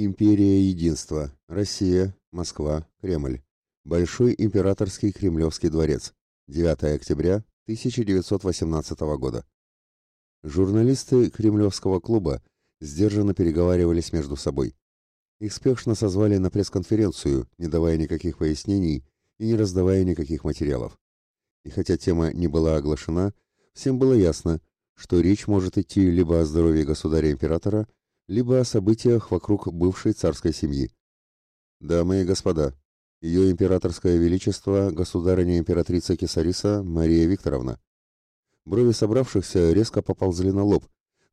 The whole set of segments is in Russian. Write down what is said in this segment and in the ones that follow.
Империя Единства. Россия. Москва. Кремль. Большой императорский Кремлевский дворец. 9 октября 1918 года. Журналисты Кремлевского клуба сдержанно переговаривались между собой. Их спешно созвали на пресс-конференцию, не давая никаких пояснений и не раздавая никаких материалов. И хотя тема не была оглашена, всем было ясно, что речь может идти либо о здоровье государя-императора, либо о событиях вокруг бывшей царской семьи. Дамы и господа, ее императорское величество, государыня-императрица Кесариса Мария Викторовна. Брови собравшихся резко поползли на лоб,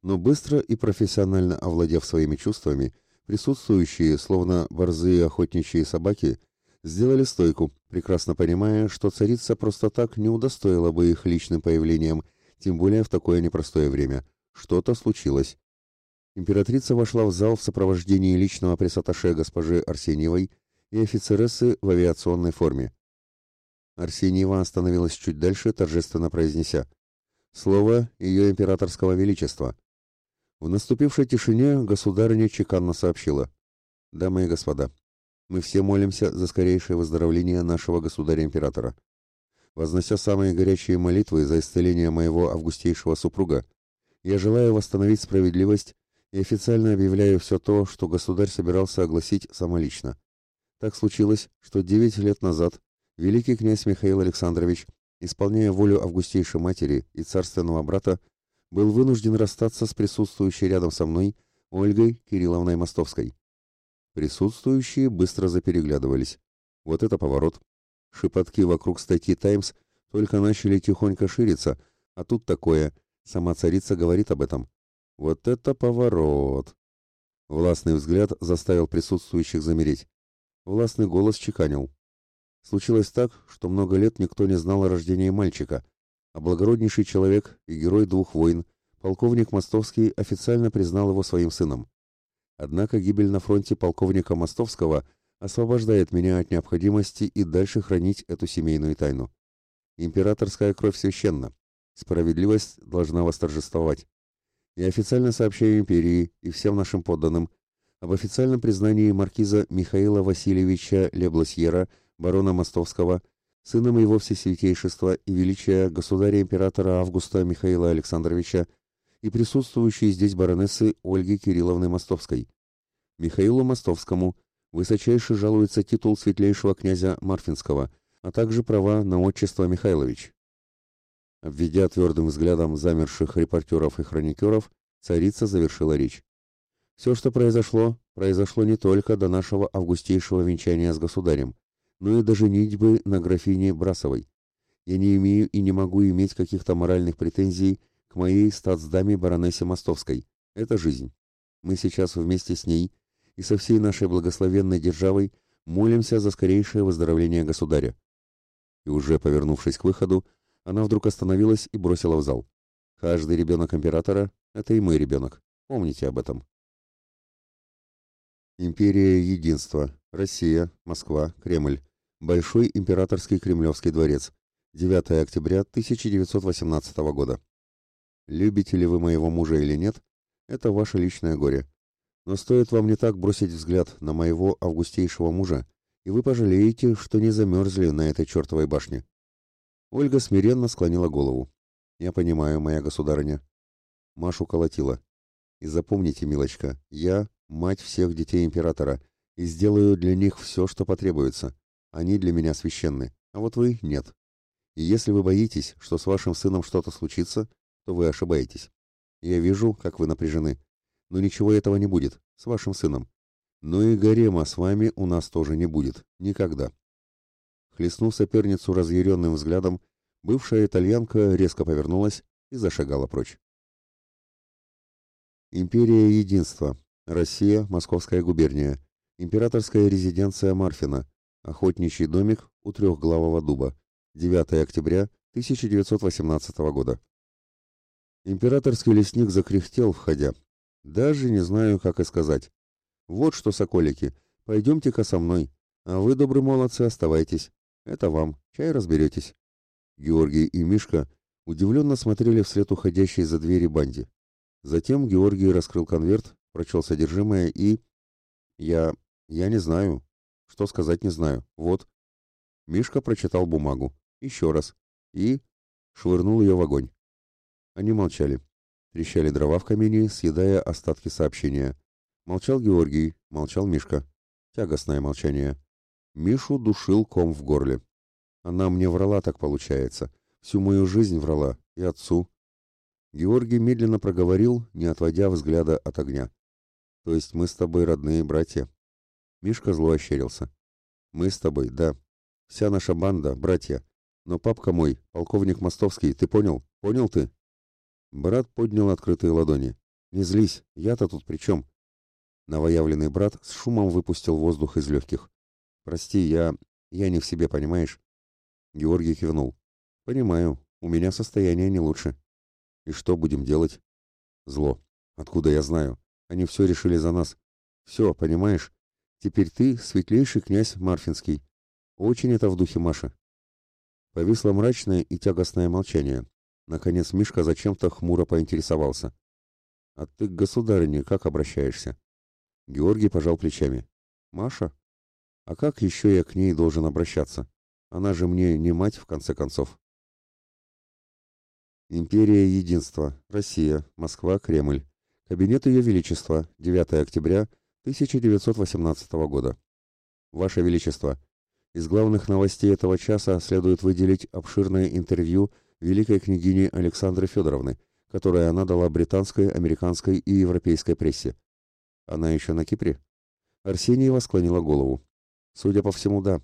но быстро и профессионально овладев своими чувствами, присутствующие, словно борзые охотничьи собаки, сделали стойку, прекрасно понимая, что царица просто так не удостоила бы их личным появлением, тем более в такое непростое время. Что-то случилось. Императрица вошла в зал в сопровождении личного пресс-атташе госпожи Арсеньевой и офицерессы в авиационной форме. Арсеньева остановилась чуть дальше, торжественно произнеся «Слово Ее Императорского Величества». В наступившей тишине государыня чеканно сообщила «Дамы и господа, мы все молимся за скорейшее выздоровление нашего государя-императора. Вознося самые горячие молитвы за исцеление моего августейшего супруга, я желаю восстановить справедливость и официально объявляю все то, что государь собирался огласить самолично. Так случилось, что девять лет назад великий князь Михаил Александрович, исполняя волю августейшей матери и царственного брата, был вынужден расстаться с присутствующей рядом со мной Ольгой Кирилловной Мостовской. Присутствующие быстро запереглядывались. Вот это поворот. Шепотки вокруг статьи «Таймс» только начали тихонько шириться, а тут такое. Сама царица говорит об этом. Вот это поворот! Властный взгляд заставил присутствующих замереть. Властный голос чеканил. Случилось так, что много лет никто не знал о рождении мальчика, а благороднейший человек и герой двух войн, полковник Мостовский официально признал его своим сыном. Однако гибель на фронте полковника Мостовского освобождает меня от необходимости и дальше хранить эту семейную тайну. Императорская кровь священна. Справедливость должна восторжествовать. Я официально сообщаю империи и всем нашим подданным об официальном признании маркиза Михаила Васильевича Леблосьера, барона Мостовского, сыном его всесвятейшества и величия государя-императора Августа Михаила Александровича и присутствующей здесь баронессы Ольги Кирилловны Мостовской. Михаилу Мостовскому высочайше жалуется титул светлейшего князя Марфинского, а также права на отчество Михайлович. Обведя твердым взглядом замерших репортеров и хроникеров, царица завершила речь. Все, что произошло, произошло не только до нашего августейшего венчания с государем, но и до женитьбы на графине Брасовой. Я не имею и не могу иметь каких-то моральных претензий к моей статсдаме баронессе Мостовской. Это жизнь. Мы сейчас вместе с ней и со всей нашей благословенной державой молимся за скорейшее выздоровление государя. И уже повернувшись к выходу, она вдруг остановилась и бросила в зал. Каждый ребенок императора — это и мой ребенок. Помните об этом. Империя Единства. Россия. Москва. Кремль. Большой императорский Кремлевский дворец. 9 октября 1918 года. Любите ли вы моего мужа или нет, это ваше личное горе. Но стоит вам не так бросить взгляд на моего августейшего мужа, и вы пожалеете, что не замерзли на этой чертовой башне. Ольга смиренно склонила голову. «Я понимаю, моя государыня». Машу колотила. «И запомните, милочка, я мать всех детей императора, и сделаю для них все, что потребуется. Они для меня священны, а вот вы — нет. И если вы боитесь, что с вашим сыном что-то случится, то вы ошибаетесь. Я вижу, как вы напряжены. Но ничего этого не будет, с вашим сыном. Но и гарема с вами у нас тоже не будет. Никогда. Хлестнув соперницу разъяренным взглядом, бывшая итальянка резко повернулась и зашагала прочь. Империя Единства. Россия, Московская губерния. Императорская резиденция Марфина. Охотничий домик у трехглавого дуба. 9 октября 1918 года. Императорский лесник закряхтел, входя. Даже не знаю, как и сказать. Вот что, соколики, пойдемте-ка со мной, а вы, добрые молодцы, оставайтесь. Это вам, чай разберетесь. Георгий и Мишка удивленно смотрели вслед уходящей за двери банде. Затем Георгий раскрыл конверт, прочел содержимое и... Я... я не знаю. Что сказать не знаю. Вот. Мишка прочитал бумагу. Еще раз. И... швырнул ее в огонь. Они молчали. Трещали дрова в камине, съедая остатки сообщения. Молчал Георгий, молчал Мишка. Тягостное молчание. Мишу душил ком в горле. Она мне врала, так получается. Всю мою жизнь врала. И отцу. Георгий медленно проговорил, не отводя взгляда от огня. То есть мы с тобой родные братья. Мишка зло ощерился. Мы с тобой, да. Вся наша банда, братья. Но папка мой, полковник Мостовский, ты понял? Понял ты? Брат поднял открытые ладони. Не злись, я-то тут при чем? Новоявленный брат с шумом выпустил воздух из легких. «Прости, я... я не в себе, понимаешь?» Георгий кивнул. «Понимаю, у меня состояние не лучше. И что будем делать?» «Зло. Откуда я знаю? Они все решили за нас. Все, понимаешь? Теперь ты светлейший князь Марфинский. Очень это в духе Маши». Повисло мрачное и тягостное молчание. Наконец Мишка зачем-то хмуро поинтересовался. «А ты к государыне как обращаешься?» Георгий пожал плечами. «Маша? А как еще я к ней должен обращаться? Она же мне не мать, в конце концов». Империя Единства. Россия. Москва. Кремль. Кабинет Ее Величества. 9 октября 1918 года. Ваше Величество, из главных новостей этого часа следует выделить обширное интервью великой княгини Александры Федоровны, которое она дала британской, американской и европейской прессе. Она еще на Кипре? Арсеньева склонила голову. Судя по всему, да.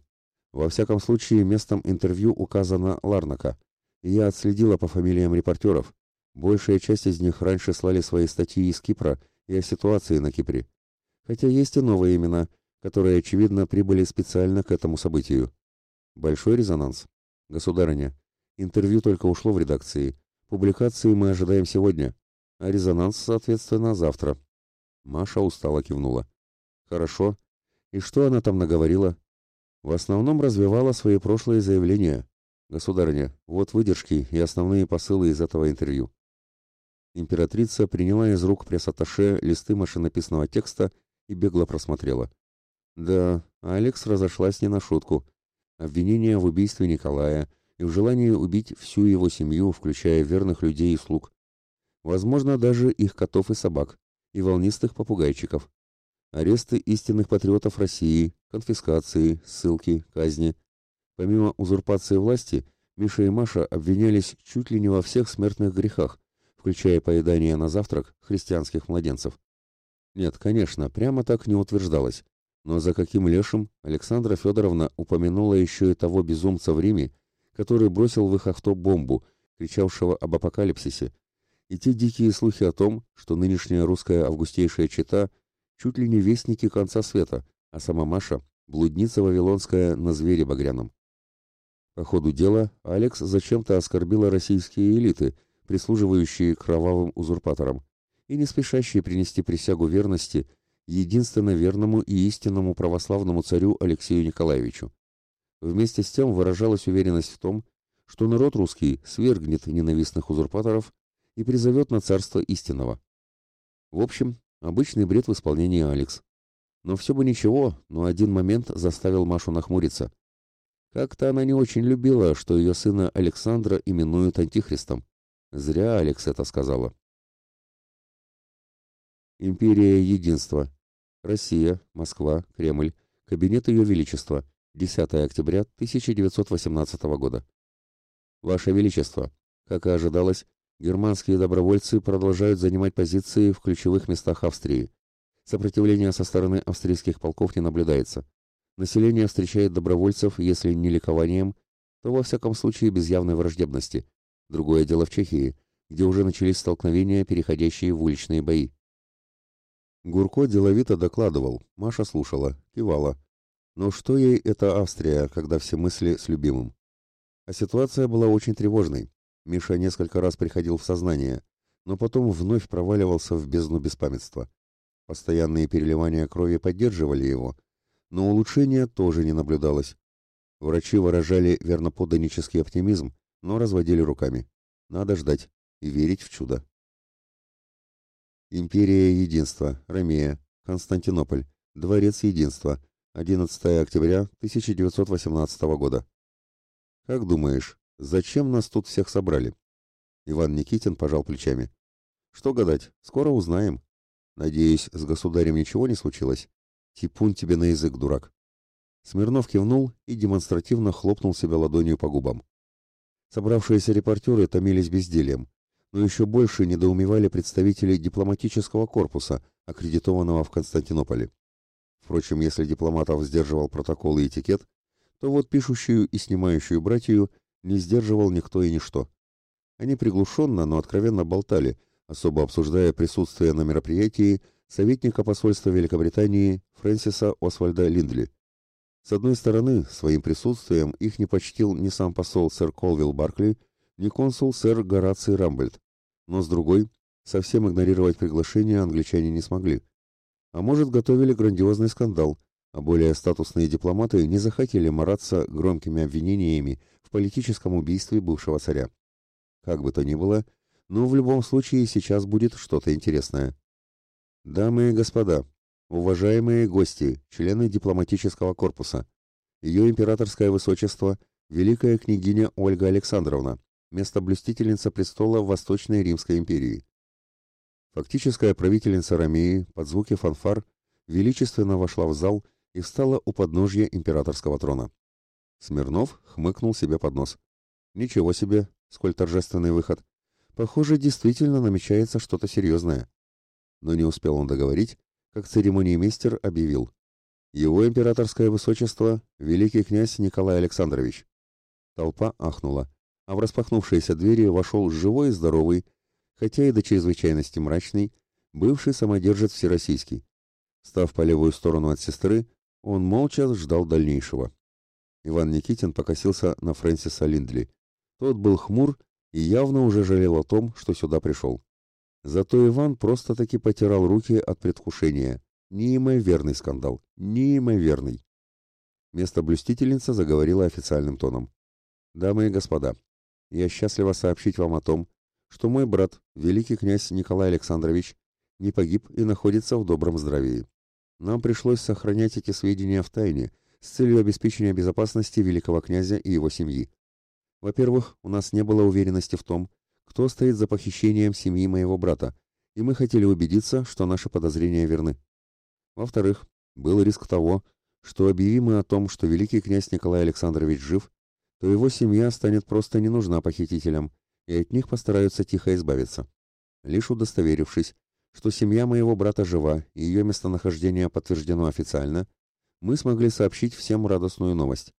Во всяком случае, местом интервью указано Ларнака. Я отследила по фамилиям репортеров. Большая часть из них раньше слали свои статьи из Кипра и о ситуации на Кипре. Хотя есть и новые имена, которые, очевидно, прибыли специально к этому событию. Большой резонанс. Государыня, интервью только ушло в редакции. Публикации мы ожидаем сегодня, а резонанс, соответственно, завтра. Маша устало кивнула. Хорошо. И что она там наговорила? В основном развивала свои прошлые заявления. Государыня, вот выдержки и основные посылы из этого интервью. Императрица приняла из рук пресс-атташе листы машинописного текста и бегло просмотрела. Да, Алекс разошлась не на шутку. Обвинение в убийстве Николая и в желании убить всю его семью, включая верных людей и слуг. Возможно, даже их котов и собак и волнистых попугайчиков. Аресты истинных патриотов России, конфискации, ссылки, казни. Помимо узурпации власти, Миша и Маша обвинялись чуть ли не во всех смертных грехах, включая поедание на завтрак христианских младенцев. Нет, конечно, прямо так не утверждалось. Но за каким лешим Александра Федоровна упомянула еще и того безумца в Риме, который бросил в их авто бомбу, кричавшего об апокалипсисе, и те дикие слухи о том, что нынешняя русская августейшая чета чуть ли не вестники конца света, а сама Маша — блудница вавилонская на звере багряном. По ходу дела Алекс зачем-то оскорбила российские элиты, прислуживающие кровавым узурпаторам, и не спешащие принести присягу верности единственно верному и истинному православному царю Алексею Николаевичу. Вместе с тем выражалась уверенность в том, что народ русский свергнет ненавистных узурпаторов и призовет на царство истинного. В общем, обычный бред в исполнении Алекс. Но все бы ничего, но один момент заставил Машу нахмуриться. Как-то она не очень любила, что ее сына Александра именуют антихристом. Зря Алекс это сказала. Империя Единства. Россия, Москва, Кремль. Кабинет Ее Величества. 10 октября 1918 года. Ваше Величество, как и ожидалось, Германские добровольцы продолжают занимать позиции в ключевых местах Австрии. Сопротивления со стороны австрийских полков не наблюдается. Население встречает добровольцев, если не ликованием, то во всяком случае без явной враждебности. Другое дело в Чехии, где уже начались столкновения, переходящие в уличные бои. Гурко деловито докладывал, Маша слушала, кивала. Но что ей эта Австрия, когда все мысли с любимым? А ситуация была очень тревожной. Миша несколько раз приходил в сознание, но потом вновь проваливался в бездну беспамятства. Постоянные переливания крови поддерживали его, но улучшения тоже не наблюдалось. Врачи выражали верноподданнический оптимизм, но разводили руками. Надо ждать и верить в чудо. Империя Единства, Ромея, Константинополь, Дворец Единства. 11 октября 1918 года. Как думаешь, зачем нас тут всех собрали? Иван Никитин пожал плечами. Что гадать, скоро узнаем. Надеюсь, с государем ничего не случилось? Типун тебе на язык, дурак. Смирнов кивнул и демонстративно хлопнул себя ладонью по губам. Собравшиеся репортеры томились бездельем, но еще больше недоумевали представители дипломатического корпуса, аккредитованного в Константинополе. Впрочем, если дипломатов сдерживал протокол и этикет, то вот пишущую и снимающую братью не сдерживал никто и ничто. Они приглушенно, но откровенно болтали, особо обсуждая присутствие на мероприятии советника посольства Великобритании Фрэнсиса Освальда Линдли. С одной стороны, своим присутствием их не почтил ни сам посол сэр Колвилл Баркли, ни консул сэр Гораций Рамбольд, но с другой, совсем игнорировать приглашение англичане не смогли. А может, готовили грандиозный скандал, а более статусные дипломаты не захотели мараться громкими обвинениями в политическом убийстве бывшего царя. Как бы то ни было, но в любом случае сейчас будет что-то интересное. Дамы и господа, уважаемые гости, члены дипломатического корпуса, ее императорское высочество, великая княгиня Ольга Александровна, местоблюстительница престола Восточной Римской империи. Фактическая правительница Ромеи под звуки фанфар величественно вошла в зал и встала у подножья императорского трона. Смирнов хмыкнул себе под нос. Ничего себе, сколь торжественный выход. Похоже, действительно намечается что-то серьезное но не успел он договорить, как церемониймейстер объявил. Его императорское высочество – великий князь Николай Александрович. Толпа ахнула, а в распахнувшиеся двери вошел живой и здоровый, хотя и до чрезвычайности мрачный, бывший самодержец Всероссийский. Став по левую сторону от сестры, он молча ждал дальнейшего. Иван Никитин покосился на Фрэнсиса Линдли. Тот был хмур и явно уже жалел о том, что сюда пришел. Зато Иван просто-таки потирал руки от предвкушения. Неимоверный скандал. Неимоверный. Место блюстительница заговорила официальным тоном. «Дамы и господа, я счастлива сообщить вам о том, что мой брат, великий князь Николай Александрович, не погиб и находится в добром здравии. Нам пришлось сохранять эти сведения в тайне с целью обеспечения безопасности великого князя и его семьи. Во-первых, у нас не было уверенности в том, кто стоит за похищением семьи моего брата, и мы хотели убедиться, что наши подозрения верны. Во-вторых, был риск того, что объявим мы о том, что великий князь Николай Александрович жив, то его семья станет просто не нужна похитителям, и от них постараются тихо избавиться. Лишь удостоверившись, что семья моего брата жива и ее местонахождение подтверждено официально, мы смогли сообщить всем радостную новость.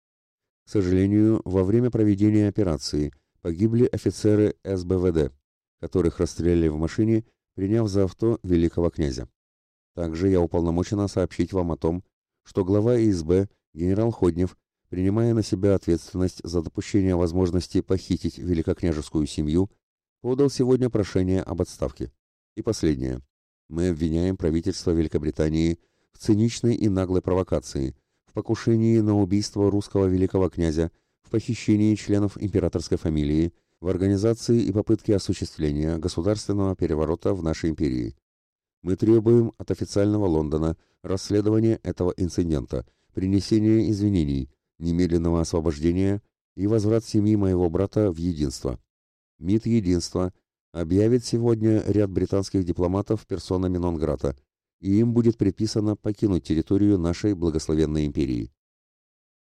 К сожалению, во время проведения операции погибли офицеры СБВД, которых расстреляли в машине, приняв за авто великого князя. Также я уполномочена сообщить вам о том, что глава ИСБ генерал Ходнев, принимая на себя ответственность за допущение возможности похитить великокняжескую семью, подал сегодня прошение об отставке. И последнее. Мы обвиняем правительство Великобритании в циничной и наглой провокации, в покушении на убийство русского великого князя похищении членов императорской фамилии, в организации и попытке осуществления государственного переворота в нашей империи. Мы требуем от официального Лондона расследования этого инцидента, принесения извинений, немедленного освобождения и возврат семьи моего брата в единство. МИД Единства объявит сегодня ряд британских дипломатов персонами Нонграта, и им будет предписано покинуть территорию нашей благословенной империи.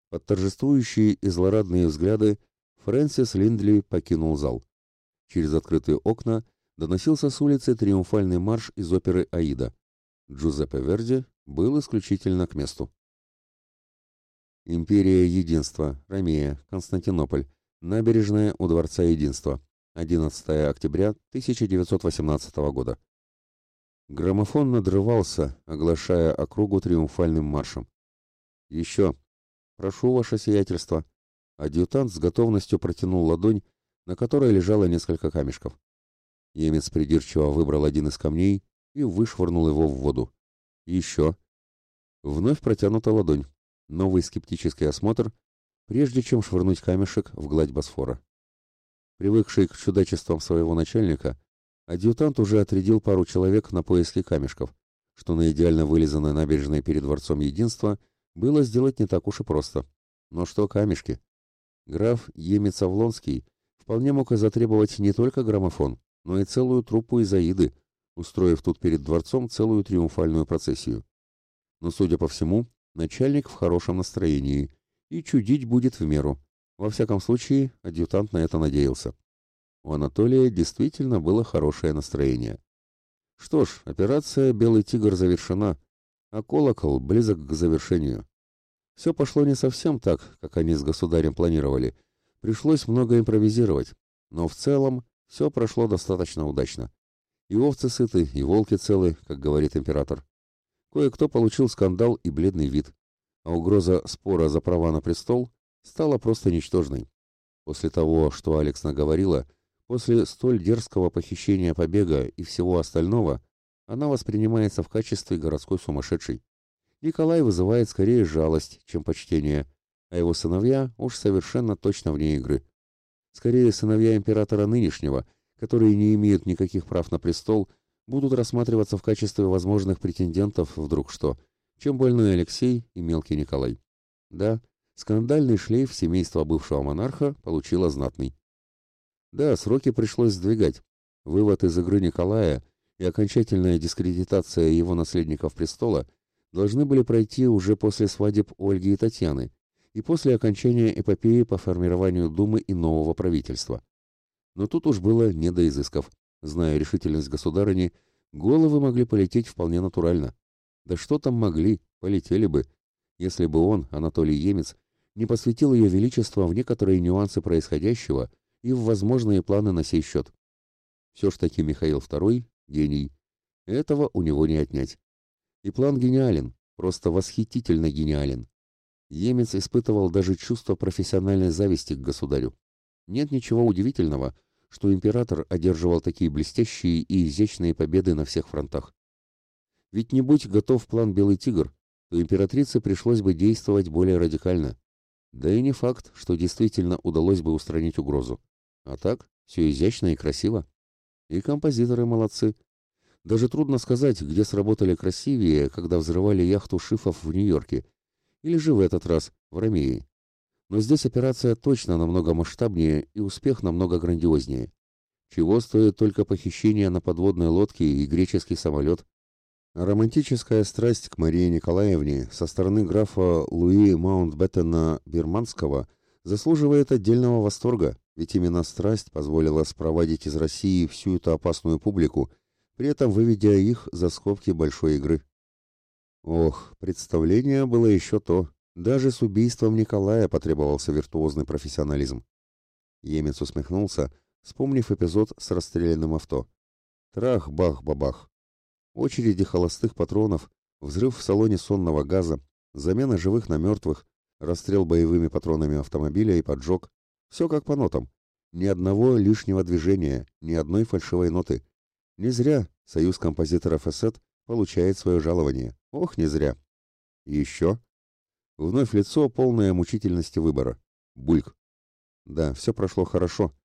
Под торжествующие и злорадные взгляды Фрэнсис Линдли покинул зал. Через открытые окна доносился с улицы триумфальный марш из оперы «Аида». Джузеппе Верди был исключительно к месту. Империя Единства, Ромея, Константинополь, набережная у Дворца Единства, 11 октября 1918 года. Граммофон надрывался, оглашая округу триумфальным маршем. «Еще!» «Прошу, ваше сиятельство». Адъютант с готовностью протянул ладонь, на которой лежало несколько камешков. Немец придирчиво выбрал один из камней и вышвырнул его в воду. Еще. Вновь протянута ладонь. Новый скептический осмотр, прежде чем швырнуть камешек в гладь Босфора. Привыкший к чудачествам своего начальника, адъютант уже отрядил пару человек на поиски камешков, что на идеально вылизанной набережной перед Дворцом Единства было сделать не так уж и просто. Но что камешки? Граф Емец-Авлонский вполне мог и затребовать не только граммофон, но и целую труппу изаиды, устроив тут перед дворцом целую триумфальную процессию. Но, судя по всему, начальник в хорошем настроении, и чудить будет в меру. Во всяком случае, адъютант на это надеялся. У Анатолия действительно было хорошее настроение. Что ж, операция «Белый тигр» завершена, а колокол близок к завершению. Все пошло не совсем так, как они с государем планировали. Пришлось много импровизировать, но в целом все прошло достаточно удачно. И овцы сыты, и волки целы, как говорит император. Кое-кто получил скандал и бледный вид, а угроза спора за права на престол стала просто ничтожной. После того, что Алекс наговорила, после столь дерзкого похищения побега и всего остального, она воспринимается в качестве городской сумасшедшей. Николай вызывает скорее жалость, чем почтение, а его сыновья уж совершенно точно вне игры. Скорее, сыновья императора нынешнего, которые не имеют никаких прав на престол, будут рассматриваться в качестве возможных претендентов вдруг что, чем больной Алексей и мелкий Николай. Да, скандальный шлейф семейства бывшего монарха получила знатный. Да, сроки пришлось сдвигать. Вывод из игры Николая и окончательная дискредитация его наследников престола – должны были пройти уже после свадеб Ольги и Татьяны и после окончания эпопеи по формированию Думы и нового правительства. Но тут уж было не до изысков. Зная решительность государыни, головы могли полететь вполне натурально. Да что там могли, полетели бы, если бы он, Анатолий Емец, не посвятил ее величество в некоторые нюансы происходящего и в возможные планы на сей счет. Все ж таки Михаил II — гений. Этого у него не отнять. И план гениален, просто восхитительно гениален. Емец испытывал даже чувство профессиональной зависти к государю. Нет ничего удивительного, что император одерживал такие блестящие и изящные победы на всех фронтах. Ведь не будь готов план «Белый тигр», то императрице пришлось бы действовать более радикально. Да и не факт, что действительно удалось бы устранить угрозу. А так, все изящно и красиво. И композиторы молодцы. Даже трудно сказать, где сработали красивее, когда взрывали яхту Шифов в Нью-Йорке, или же в этот раз в Ромеи. Но здесь операция точно намного масштабнее и успех намного грандиознее. Чего стоит только похищение на подводной лодке и греческий самолет. Романтическая страсть к Марии Николаевне со стороны графа Луи Маунтбеттена Бирманского заслуживает отдельного восторга, ведь именно страсть позволила спровадить из России всю эту опасную публику при этом выведя их за скобки большой игры. Ох, представление было еще то. Даже с убийством Николая потребовался виртуозный профессионализм. Емец усмехнулся, вспомнив эпизод с расстрелянным авто. Трах-бах-бабах. Очереди холостых патронов, взрыв в салоне сонного газа, замена живых на мертвых, расстрел боевыми патронами автомобиля и поджог. Все как по нотам. Ни одного лишнего движения, ни одной фальшивой ноты. Не зря Союз композиторов ЭСЭТ получает свое жалование. Ох, не зря. И еще. Вновь лицо, полное мучительности выбора. Бульк. Да, все прошло хорошо,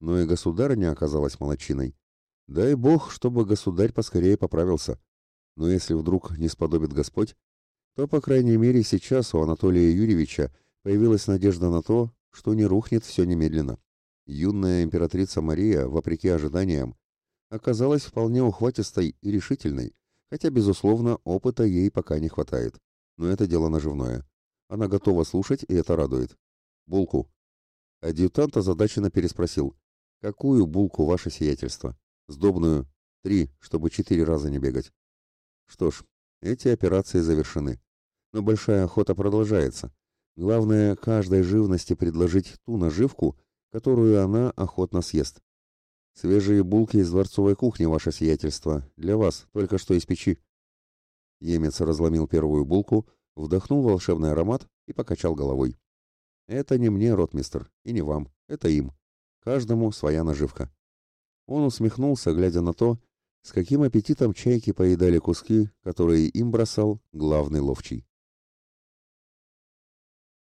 но и государыня оказалась молочиной. Дай бог, чтобы государь поскорее поправился. Но если вдруг не сподобит Господь, то, по крайней мере, сейчас у Анатолия Юрьевича появилась надежда на то, что не рухнет все немедленно. Юная императрица Мария, вопреки ожиданиям, оказалась вполне ухватистой и решительной, хотя, безусловно, опыта ей пока не хватает. Но это дело наживное. Она готова слушать, и это радует. Булку. Адъютант озадаченно переспросил. «Какую булку, ваше сиятельство?» «Сдобную. Три, чтобы четыре раза не бегать». Что ж, эти операции завершены. Но большая охота продолжается. Главное, каждой живности предложить ту наживку, которую она охотно съест. Свежие булки из дворцовой кухни, ваше сиятельство. Для вас, только что из печи. Емец разломил первую булку, вдохнул волшебный аромат и покачал головой. Это не мне, ротмистр, и не вам. Это им. Каждому своя наживка. Он усмехнулся, глядя на то, с каким аппетитом чайки поедали куски, которые им бросал главный ловчий.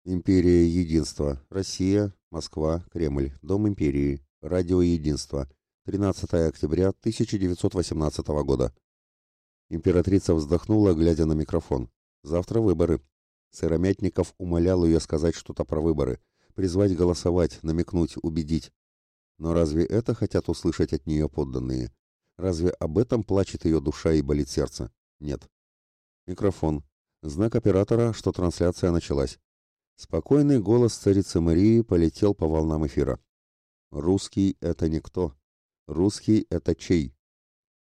Империя Единства. Россия. Москва. Кремль. Дом империи. Радио Единство. 13 октября 1918 года. Императрица вздохнула, глядя на микрофон. Завтра выборы. Сыромятников умолял ее сказать что-то про выборы, призвать голосовать, намекнуть, убедить. Но разве это хотят услышать от нее подданные? Разве об этом плачет ее душа и болит сердце? Нет. Микрофон. Знак оператора, что трансляция началась. Спокойный голос царицы Марии полетел по волнам эфира. «Русский — это никто. Русский — это чей?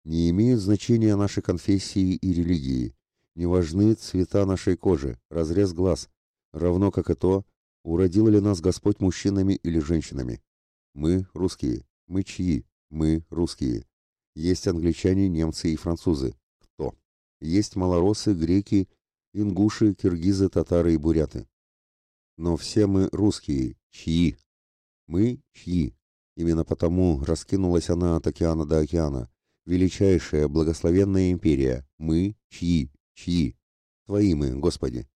Не имеют значения наши конфессии и религии. Не важны цвета нашей кожи, разрез глаз, равно как и то, уродил ли нас Господь мужчинами или женщинами. Мы русские. Мы чьи? Мы русские. Есть англичане, немцы и французы. Кто? Есть малоросы, греки, ингуши, киргизы, татары и буряты. Но все мы русские. Чьи? Мы чьи? Именно потому раскинулась она от океана до океана. Величайшая, благословенная империя. Мы чьи? Чьи? Твои мы, Господи.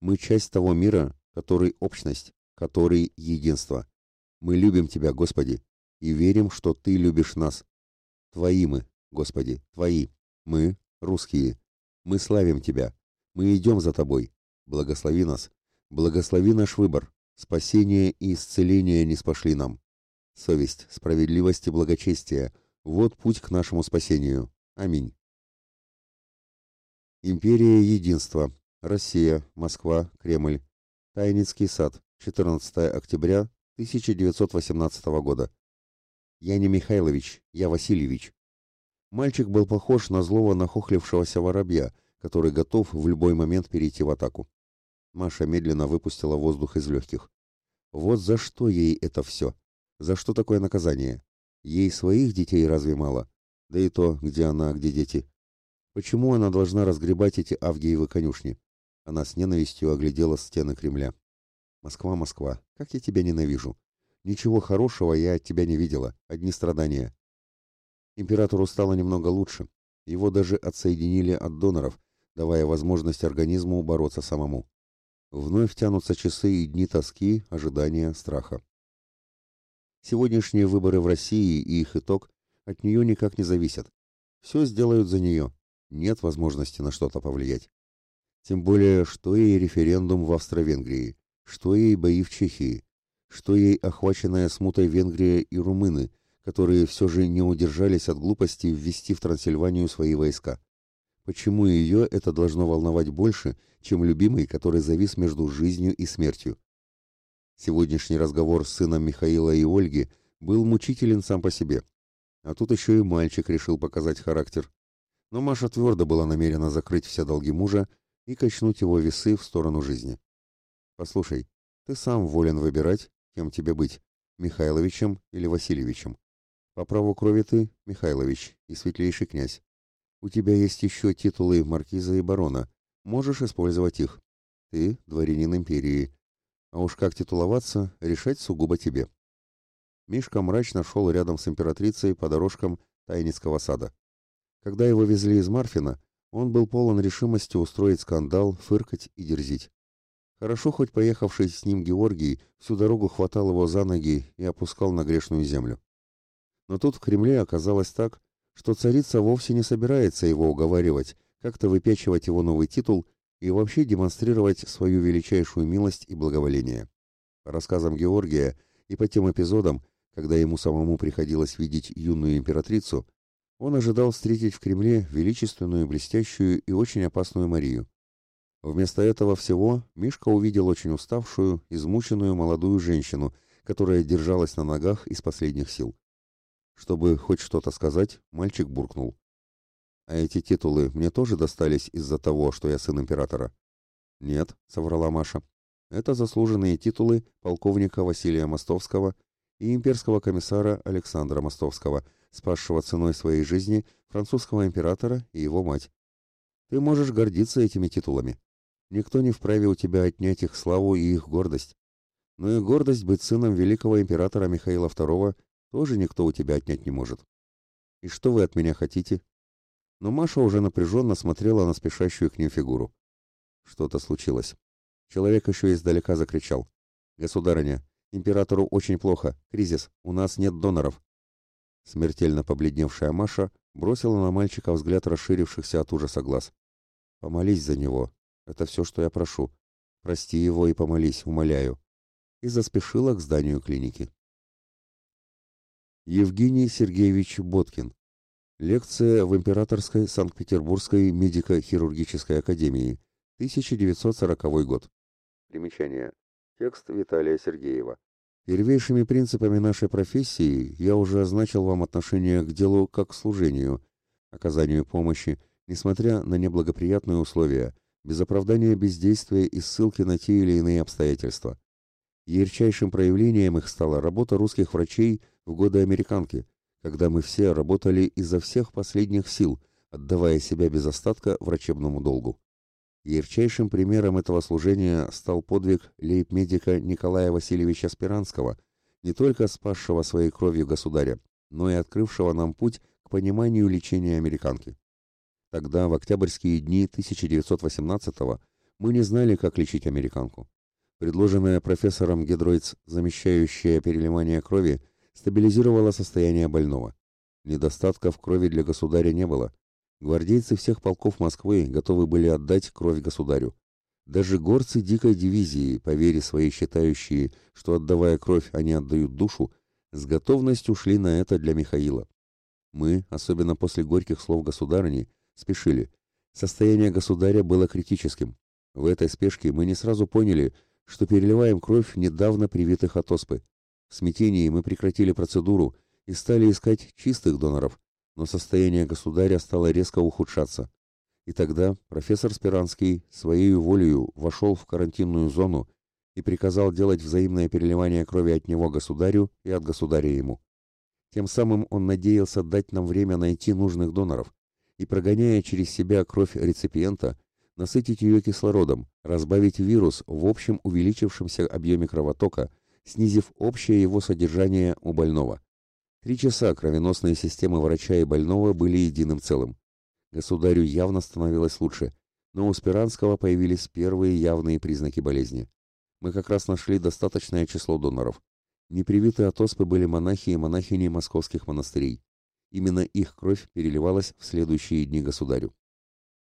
Мы часть того мира, который общность, который единство. Мы любим Тебя, Господи, и верим, что Ты любишь нас. Твои мы, Господи, Твои. Мы, русские. Мы славим Тебя. Мы идем за Тобой. Благослови нас. Благослови наш выбор. Спасение и исцеление не спошли нам. Совесть, справедливость и благочестие – вот путь к нашему спасению. Аминь. Империя Единства. Россия. Москва. Кремль. Тайницкий сад. 14 октября 1918 года. Я не Михайлович, я Васильевич. Мальчик был похож на злого нахохлившегося воробья, который готов в любой момент перейти в атаку. Маша медленно выпустила воздух из легких. Вот за что ей это все? За что такое наказание? Ей своих детей разве мало? Да и то, где она, где дети. Почему она должна разгребать эти Авгиевы конюшни? Она с ненавистью оглядела стены Кремля. Москва, Москва, как я тебя ненавижу. Ничего хорошего я от тебя не видела, одни страдания. Императору стало немного лучше. Его даже отсоединили от доноров, давая возможность организму бороться самому. Вновь тянутся часы и дни тоски, ожидания, страха. Сегодняшние выборы в России и их итог от нее никак не зависят. Все сделают за нее. Нет возможности на что-то повлиять. Тем более, что ей референдум в Австро-Венгрии, что ей бои в Чехии, что ей охваченная смутой Венгрия и румыны, которые все же не удержались от глупости ввести в Трансильванию свои войска. Почему ее это должно волновать больше, чем любимый, который завис между жизнью и смертью? Сегодняшний разговор с сыном Михаила и Ольги был мучителен сам по себе. А тут еще и мальчик решил показать характер. Но Маша твердо была намерена закрыть все долги мужа и качнуть его весы в сторону жизни. «Послушай, ты сам волен выбирать, кем тебе быть, Михайловичем или Васильевичем. По праву крови ты Михайлович и светлейший князь. У тебя есть еще титулы маркиза и барона, можешь использовать их. Ты дворянин империи, а уж как титуловаться, решать сугубо тебе. Мишка мрачно шел рядом с императрицей по дорожкам Тайницкого сада. Когда его везли из Марфина, он был полон решимости устроить скандал, фыркать и дерзить. Хорошо, хоть поехавший с ним Георгий всю дорогу хватал его за ноги и опускал на грешную землю. Но тут в Кремле оказалось так, что царица вовсе не собирается его уговаривать, как-то выпячивать его новый титул и вообще демонстрировать свою величайшую милость и благоволение. По рассказам Георгия и по тем эпизодам, когда ему самому приходилось видеть юную императрицу, он ожидал встретить в Кремле величественную, блестящую и очень опасную Марию. Вместо этого всего Мишка увидел очень уставшую, измученную молодую женщину, которая держалась на ногах из последних сил. Чтобы хоть что-то сказать, мальчик буркнул. А эти титулы мне тоже достались из-за того, что я сын императора? Нет, соврала Маша. Это заслуженные титулы полковника Василия Мостовского и имперского комиссара Александра Мостовского, спасшего ценой своей жизни французского императора и его мать. Ты можешь гордиться этими титулами. Никто не вправе у тебя отнять их славу и их гордость. Но и гордость быть сыном великого императора Михаила II тоже никто у тебя отнять не может. И что вы от меня хотите? но Маша уже напряженно смотрела на спешащую к ним фигуру. Что-то случилось. Человек еще издалека закричал. «Государыня, императору очень плохо. Кризис. У нас нет доноров». Смертельно побледневшая Маша бросила на мальчика взгляд расширившихся от ужаса глаз. «Помолись за него. Это все, что я прошу. Прости его и помолись, умоляю». И заспешила к зданию клиники. Евгений Сергеевич Боткин. Лекция в Императорской Санкт-Петербургской медико-хирургической академии. 1940 год. Примечание. Текст Виталия Сергеева. Первейшими принципами нашей профессии я уже означил вам отношение к делу как к служению, оказанию помощи, несмотря на неблагоприятные условия, без оправдания бездействия и ссылки на те или иные обстоятельства. Ярчайшим проявлением их стала работа русских врачей в годы американки, когда мы все работали изо всех последних сил, отдавая себя без остатка врачебному долгу. Ярчайшим примером этого служения стал подвиг лейб-медика Николая Васильевича Спиранского, не только спасшего своей кровью государя, но и открывшего нам путь к пониманию лечения американки. Тогда, в октябрьские дни 1918-го, мы не знали, как лечить американку. Предложенная профессором Гедройц, замещающая переливание крови, стабилизировала состояние больного. Недостатков крови для государя не было, Гвардейцы всех полков Москвы готовы были отдать кровь государю. Даже горцы дикой дивизии, по вере своей считающие, что отдавая кровь, они отдают душу, с готовностью шли на это для Михаила. Мы, особенно после горьких слов государыни, спешили. Состояние государя было критическим. В этой спешке мы не сразу поняли, что переливаем кровь недавно привитых от оспы. В смятении мы прекратили процедуру и стали искать чистых доноров, но состояние государя стало резко ухудшаться. И тогда профессор Спиранский своей волею вошел в карантинную зону и приказал делать взаимное переливание крови от него государю и от государя ему. Тем самым он надеялся дать нам время найти нужных доноров и, прогоняя через себя кровь реципиента, насытить ее кислородом, разбавить вирус в общем увеличившемся объеме кровотока, снизив общее его содержание у больного. Три часа кровеносные системы врача и больного были единым целым. Государю явно становилось лучше, но у Спиранского появились первые явные признаки болезни. Мы как раз нашли достаточное число доноров. Непривитые от оспы были монахи и монахини московских монастырей. Именно их кровь переливалась в следующие дни государю.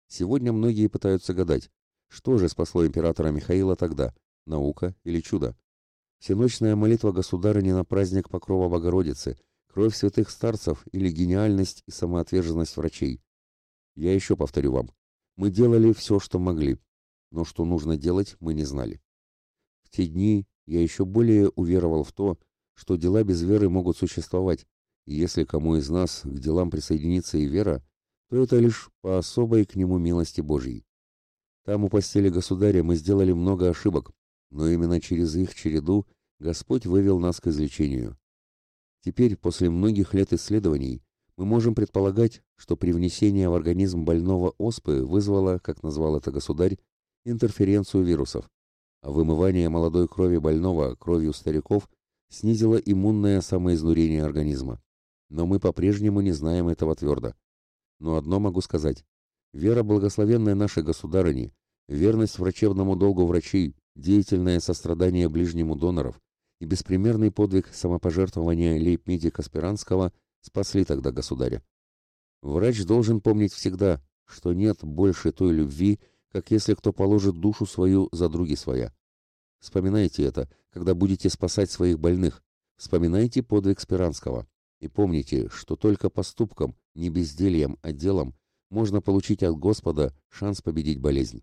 Сегодня многие пытаются гадать, что же спасло императора Михаила тогда, наука или чудо? Всеночная молитва государыни на праздник Покрова Богородицы – кровь святых старцев или гениальность и самоотверженность врачей. Я еще повторю вам, мы делали все, что могли, но что нужно делать, мы не знали. В те дни я еще более уверовал в то, что дела без веры могут существовать, и если кому из нас к делам присоединится и вера, то это лишь по особой к нему милости Божьей. Там у постели государя мы сделали много ошибок, но именно через их череду Господь вывел нас к излечению. Теперь, после многих лет исследований, мы можем предполагать, что привнесение в организм больного оспы вызвало, как назвал это государь, интерференцию вирусов, а вымывание молодой крови больного кровью стариков снизило иммунное самоизнурение организма. Но мы по-прежнему не знаем этого твердо. Но одно могу сказать. Вера благословенная нашей государыни, верность врачебному долгу врачей, деятельное сострадание ближнему доноров, и беспримерный подвиг самопожертвования лейб-медика Спиранского спасли тогда государя. Врач должен помнить всегда, что нет больше той любви, как если кто положит душу свою за други своя. Вспоминайте это, когда будете спасать своих больных. Вспоминайте подвиг Спиранского. И помните, что только поступком, не бездельем, а делом можно получить от Господа шанс победить болезнь.